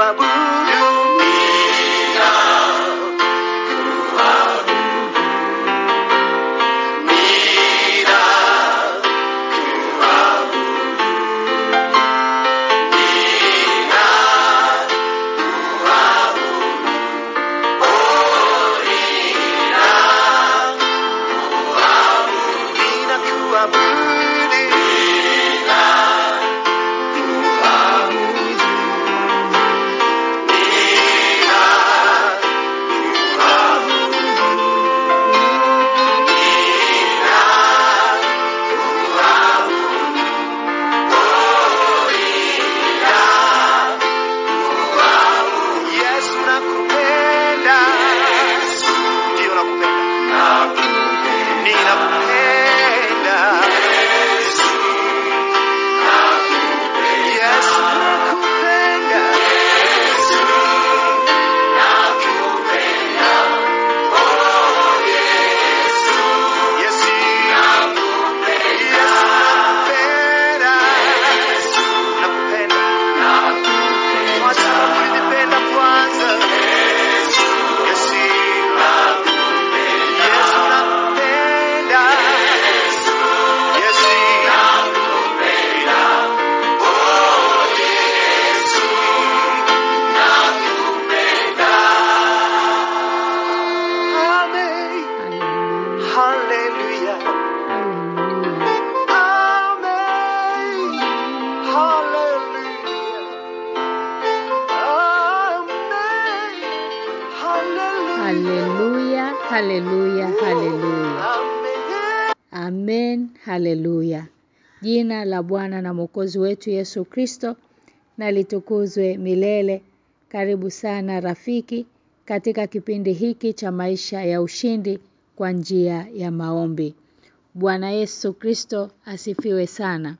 Abu Haleluya, haleluya, haleluya. Amen, haleluya. Jina la Bwana na Mwokozi wetu Yesu Kristo na litukuzwe milele. Karibu sana rafiki katika kipindi hiki cha maisha ya ushindi kwa njia ya maombi. Bwana Yesu Kristo asifiwe sana.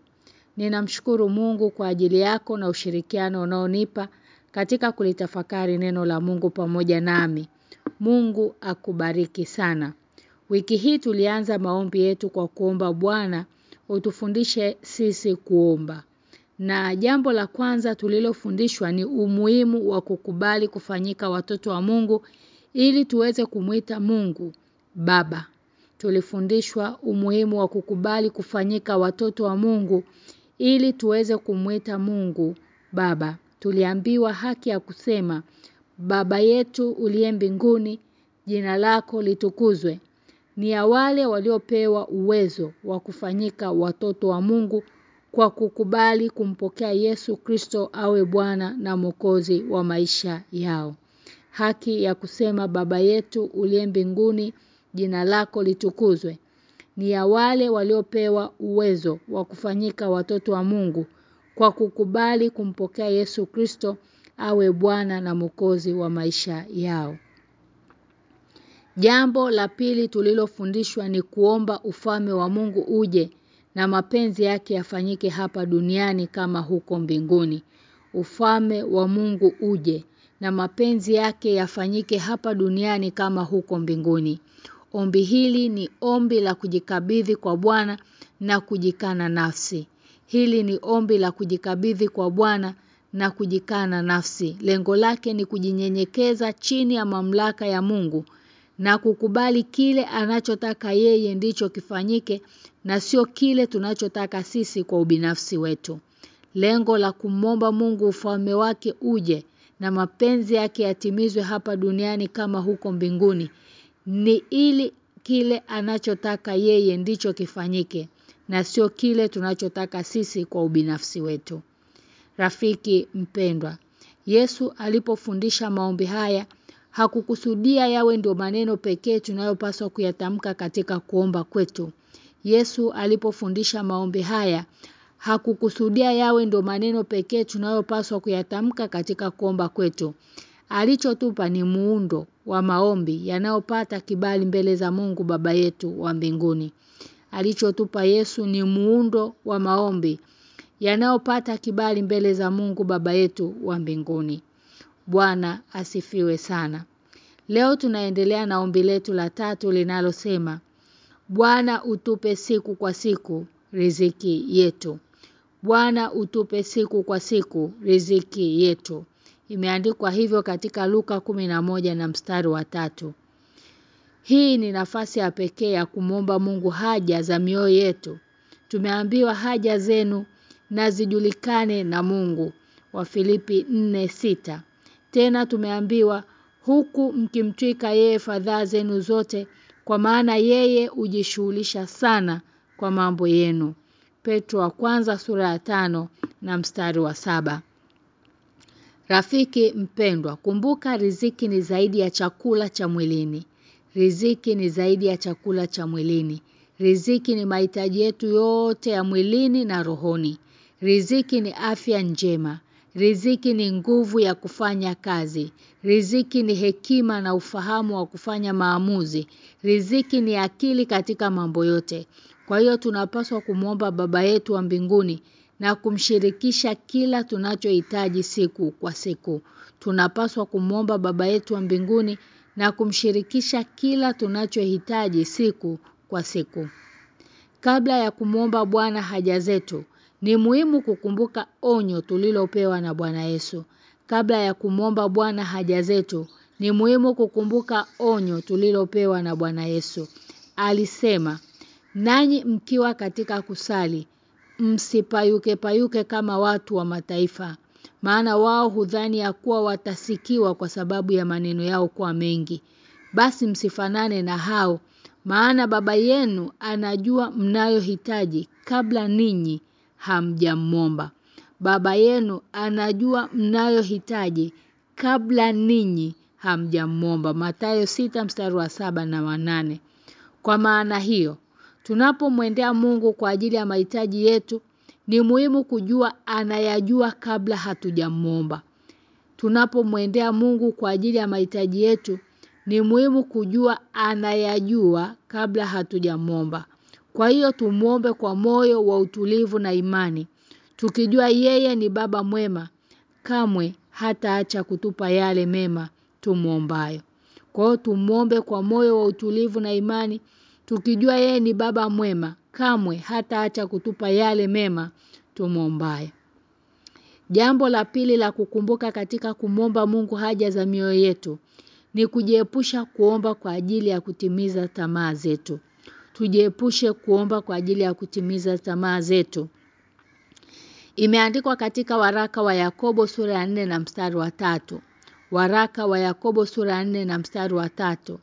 Ninamshukuru Mungu kwa ajili yako na ushirikiano unaonipa katika kulitafakari neno la Mungu pamoja nami. Mungu akubariki sana. Wiki hii tulianza maombi yetu kwa kuomba Bwana utufundishe sisi kuomba. Na jambo la kwanza tulilofundishwa ni umuhimu wa kukubali kufanyika watoto wa Mungu ili tuweze kumwita Mungu Baba. Tulifundishwa umuhimu wa kukubali kufanyika watoto wa Mungu ili tuweze kumwita Mungu Baba. Tuliambiwa haki ya kusema Baba yetu uliye mbinguni jina lako litukuzwe. Ni ya wale waliopewa uwezo wa kufanyika watoto wa Mungu kwa kukubali kumpokea Yesu Kristo awe Bwana na Mwokozi wa maisha yao. Haki ya kusema baba yetu uliye mbinguni jina lako litukuzwe. Ni ya wale waliopewa uwezo wa kufanyika watoto wa Mungu kwa kukubali kumpokea Yesu Kristo awe Bwana na Mwokozi wa maisha yao. Jambo la pili tulilofundishwa ni kuomba ufalme wa Mungu uje na mapenzi yake yafanyike hapa duniani kama huko mbinguni. Ufalme wa Mungu uje na mapenzi yake yafanyike hapa duniani kama huko mbinguni. Ombi hili ni ombi la kujikabidhi kwa Bwana na kujikana nafsi. Hili ni ombi la kujikabidhi kwa Bwana na kujikana nafsi. Lengo lake ni kujinyenyekeza chini ya mamlaka ya Mungu na kukubali kile anachotaka yeye ndicho kifanyike na sio kile tunachotaka sisi kwa ubinafsi wetu. Lengo la kumomba Mungu ufalme wake uje na mapenzi yake yatimizwe hapa duniani kama huko mbinguni ni ili kile anachotaka yeye ndicho kifanyike na sio kile tunachotaka sisi kwa ubinafsi wetu. Rafiki mpendwa, Yesu alipofundisha maombi haya hakukusudia yawe ndio maneno pekee tunayopaswa kuyatamka katika kuomba kwetu. Yesu alipofundisha maombi haya hakukusudia yawe ndio maneno pekee tunayopaswa kuyatamka katika kuomba kwetu. Alichotupa ni muundo wa maombi yanayopata kibali mbele za Mungu Baba yetu wa mbinguni. Alichotupa Yesu ni muundo wa maombi yanayopata kibali mbele za Mungu Baba yetu wa mbinguni. Bwana asifiwe sana. Leo tunaendelea na ombi letu la tatu linalosema Bwana utupe siku kwa siku riziki yetu. Bwana utupe siku kwa siku riziki yetu. Imeandikwa hivyo katika Luka moja na mstari wa tatu. Hii ni nafasi ya pekee ya kumwomba Mungu haja za mioyo yetu. Tumeambiwa haja zenu na zijulikane na Mungu Wafilipi 4:6. Tena tumeambiwa huku mkimtwika yeye fadhaa zenu zote kwa maana yeye ujishughulisha sana kwa mambo yenu. Petro wa kwanza sura ya tano na mstari wa saba. Rafiki mpendwa, kumbuka riziki ni zaidi ya chakula cha mwilini. Riziki ni zaidi ya chakula cha mwilini. Riziki ni mahitaji yetu yote ya mwilini na rohoni. Riziki ni afya njema. Riziki ni nguvu ya kufanya kazi. Riziki ni hekima na ufahamu wa kufanya maamuzi. Riziki ni akili katika mambo yote. Kwa hiyo tunapaswa kumwomba baba yetu wa mbinguni na kumshirikisha kila tunachohitaji siku kwa siku. Tunapaswa kumwomba baba yetu wa mbinguni na kumshirikisha kila tunachohitaji siku kwa siku. Kabla ya kumwomba Bwana haja zetu, ni muhimu kukumbuka onyo tulilopewa na Bwana Yesu. Kabla ya kumwomba Bwana haja zetu, ni muhimu kukumbuka onyo tulilopewa na Bwana Yesu. Alisema, "Nanyi mkiwa katika kusali, msipayuke payuke kama watu wa mataifa, maana wao hudhani ya kuwa watasikiwa kwa sababu ya maneno yao kuwa mengi. Basi msifanane na hao, maana baba yenu anajua mnayohitaji kabla ninyi hamjamwomba. Baba yenu anajua mnayohitaji kabla ninyi hamjamwomba. Mathayo sita mstari wa saba na wanane. Kwa maana hiyo, tunapomwendea Mungu kwa ajili ya mahitaji yetu, ni muhimu kujua anayajua kabla hatujamwomba. Tunapomwendea Mungu kwa ajili ya mahitaji yetu, ni muhimu kujua anayajua kabla hatujamwomba. Kwa hiyo tumuombe kwa moyo wa utulivu na imani. Tukijua yeye ni baba mwema, kamwe hataacha kutupa yale mema tumuombayo. Kwa hiyo tumuombe kwa moyo wa utulivu na imani, tukijua yeye ni baba mwema, kamwe hataacha kutupa yale mema tumuombayo. Jambo la pili la kukumbuka katika kumomba Mungu haja za mioyo yetu ni kujiepusha kuomba kwa ajili ya kutimiza tamaa zetu. Tujiepushe kuomba kwa ajili ya kutimiza tamaa zetu. Imeandikwa katika waraka wa Yakobo sura ya 4 na mstari wa tatu Waraka wa Yakobo sura ya 4 na mstari wa tatu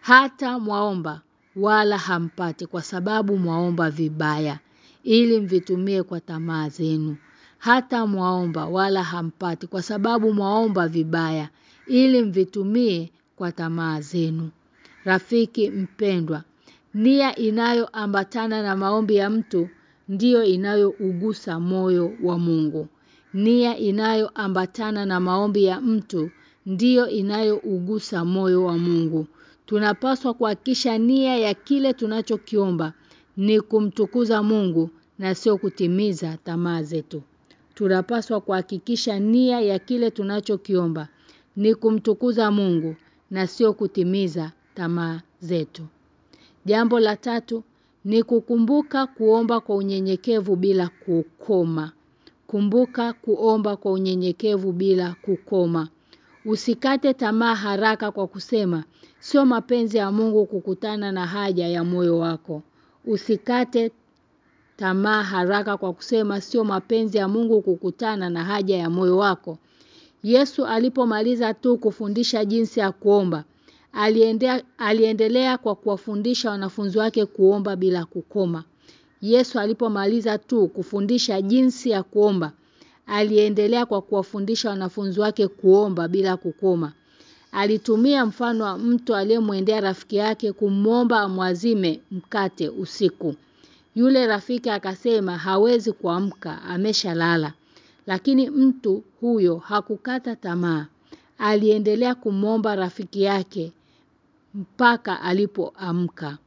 Hata mwaomba wala hampati kwa sababu mwaomba vibaya ili mvitumie kwa tamaa zenu. Hata mwaomba wala hampati kwa sababu mwaomba vibaya ili mvitumie kwa tamaa zenu. Rafiki mpendwa, nia inayoambatana na maombi ya mtu ndiyo inayougusa moyo wa Mungu. Nia inayoambatana na maombi ya mtu ndiyo inayougusa moyo wa Mungu. Tunapaswa kuhakisha nia ya kile tunachokiomba ni kumtukuza Mungu na sio kutimiza tamaa zetu. Tunapaswa kuhakikisha nia ya kile tunachokiomba ni kumtukuza Mungu na sio kutimiza tamaa zetu. Jambo la tatu ni kukumbuka kuomba kwa unyenyekevu bila kukoma. Kumbuka kuomba kwa unyenyekevu bila kukoma. Usikate tamaa haraka kwa kusema sio mapenzi ya Mungu kukutana na haja ya moyo wako. Usikate tamaa haraka kwa kusema sio mapenzi ya Mungu kukutana na haja ya moyo wako. Yesu alipomaliza tu kufundisha jinsi ya kuomba, aliendelea kwa kuwafundisha wanafunzi wake kuomba bila kukoma. Yesu alipomaliza tu kufundisha jinsi ya kuomba, aliendelea kwa kuwafundisha wanafunzi wake kuomba bila kukoma. Alitumia mfano wa mtu aliyemwendea rafiki yake kumwomba amwazime mkate usiku. Yule rafiki akasema hawezi kuamka, ameshalala. Lakini mtu huyo hakukata tamaa. Aliendelea kumwomba rafiki yake mpaka alipoamka.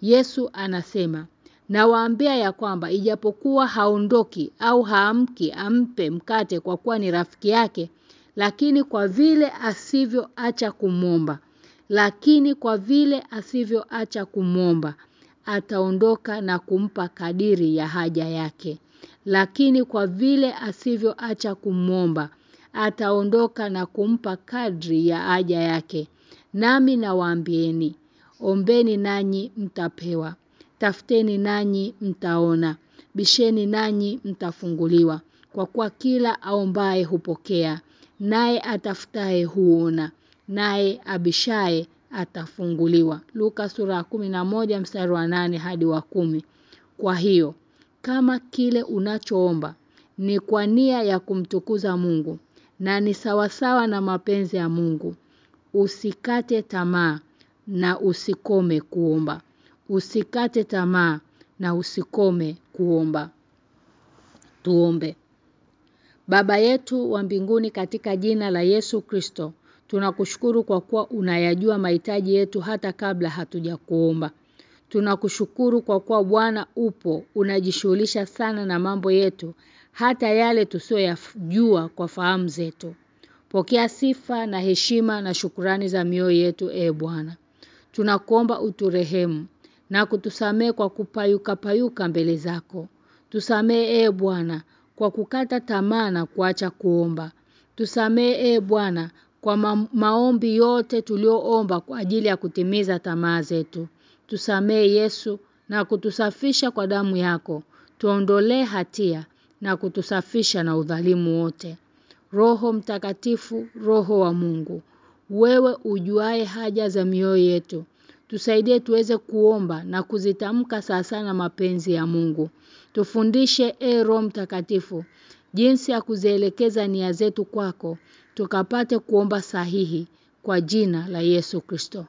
Yesu anasema, nawaambia ya kwamba ijapokuwa haondoki au haamki ampe mkate kwa kuwa ni rafiki yake, lakini kwa vile asivyoacha kumwomba, lakini kwa vile asivyoacha kumwomba, ataondoka na kumpa kadiri ya haja yake. Lakini kwa vile asivyoacha kumwomba, ataondoka na kumpa kadri ya haja yake. Nami nawaambieni, ombeni nanyi mtapewa. Tafuteni nanyi mtaona. Bisheni nanyi mtafunguliwa. Kwa kuwa kila aombaye hupokea, naye atafutaye huona, naye abishaye atafunguliwa. Luka sura 11 mstari wa 8 hadi wa kumi Kwa hiyo, kama kile unachoomba ni kwa nia ya kumtukuza Mungu na ni sawasawa na mapenzi ya Mungu, usikate tamaa na usikome kuomba. Usikate tamaa na usikome kuomba. Tuombe. Baba yetu wa mbinguni katika jina la Yesu Kristo, tunakushukuru kwa kuwa unayajua mahitaji yetu hata kabla hatuja kuomba. Tunakushukuru kwa kuwa Bwana upo, unajishughulisha sana na mambo yetu, hata yale tusiyoyajua kwa fahamu zetu. Pokea sifa na heshima na shukurani za mioyo yetu e Bwana. Tunakuomba uturehemu na kutusamee kwa kupayuka payuka mbele zako. Tusamee e Bwana kwa kukata tamaa na kuacha kuomba. Tusamee e Bwana kwa ma maombi yote tulioomba kwa ajili ya kutimiza tamaa zetu. Tusamee Yesu na kutusafisha kwa damu yako. Tuondolee hatia na kutusafisha na udhalimu wote. Roho mtakatifu, roho wa Mungu. Wewe ujuae haja za mioyo yetu. Tusaidie tuweze kuomba na kuzitamka sasa na mapenzi ya Mungu. Tufundishe e Roho mtakatifu jinsi ya kuzielekeza nia zetu kwako tukapate kuomba sahihi kwa jina la Yesu Kristo.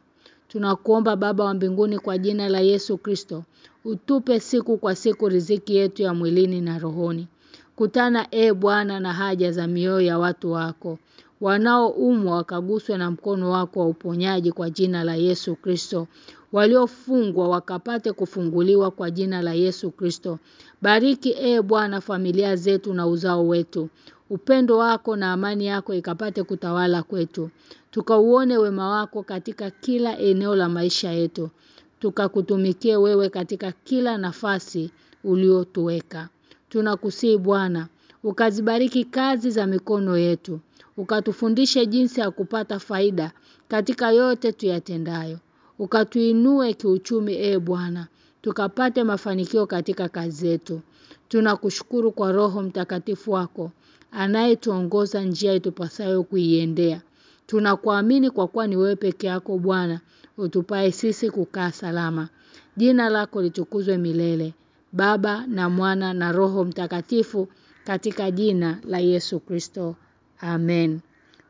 Tunakuomba baba wa mbinguni kwa jina la Yesu Kristo, utupe siku kwa siku riziki yetu ya mwilini na rohoni. Kutana e Bwana na haja za mioyo ya watu wako. Wanaoumwa wakaguswe na mkono wako wa uponyaji kwa jina la Yesu Kristo. Waliofungwa wakapate kufunguliwa kwa jina la Yesu Kristo. Bariki e Bwana familia zetu na uzao wetu. Upendo wako na amani yako ikapate kutawala kwetu. Tukauone wema wako katika kila eneo la maisha yetu. Tukakutumikie wewe katika kila nafasi uliotuweka tunakusii Bwana. Ukazibariki kazi za mikono yetu. Ukatufundishe jinsi ya kupata faida katika yote tuyatendayo. Ukatuinue kiuchumi e Bwana. Tukapate mafanikio katika kazi zetu. Tunakushukuru kwa roho mtakatifu wako anayetuongoza njia itupasayo kuiendea. Tunakuamini kwa kuwa ni wewe peke yako Bwana utupae sisi kukaa salama. Jina lako litukuzwe milele baba na mwana na roho mtakatifu katika jina la Yesu Kristo Amen.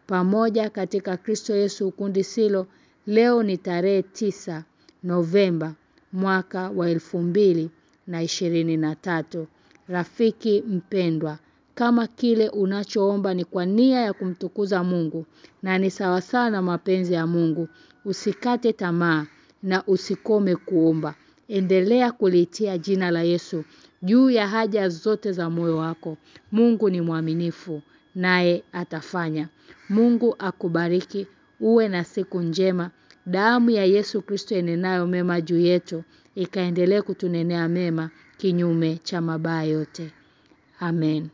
Pamoja katika Kristo Yesu ukundi silo leo ni tarehe tisa Novemba mwaka wa elfu mbili na ishirini na tatu. Rafiki mpendwa kama kile unachoomba ni kwa nia ya kumtukuza Mungu na ni sawa sana mapenzi ya Mungu usikate tamaa na usikome kuomba endelea kulitia jina la Yesu juu ya haja zote za moyo wako Mungu ni mwaminifu naye atafanya. Mungu akubariki, uwe na siku njema. Damu ya Yesu Kristo inenayo mema juu yetu, ikaendelee kutunenea mema kinyume cha mabaya yote. Amen.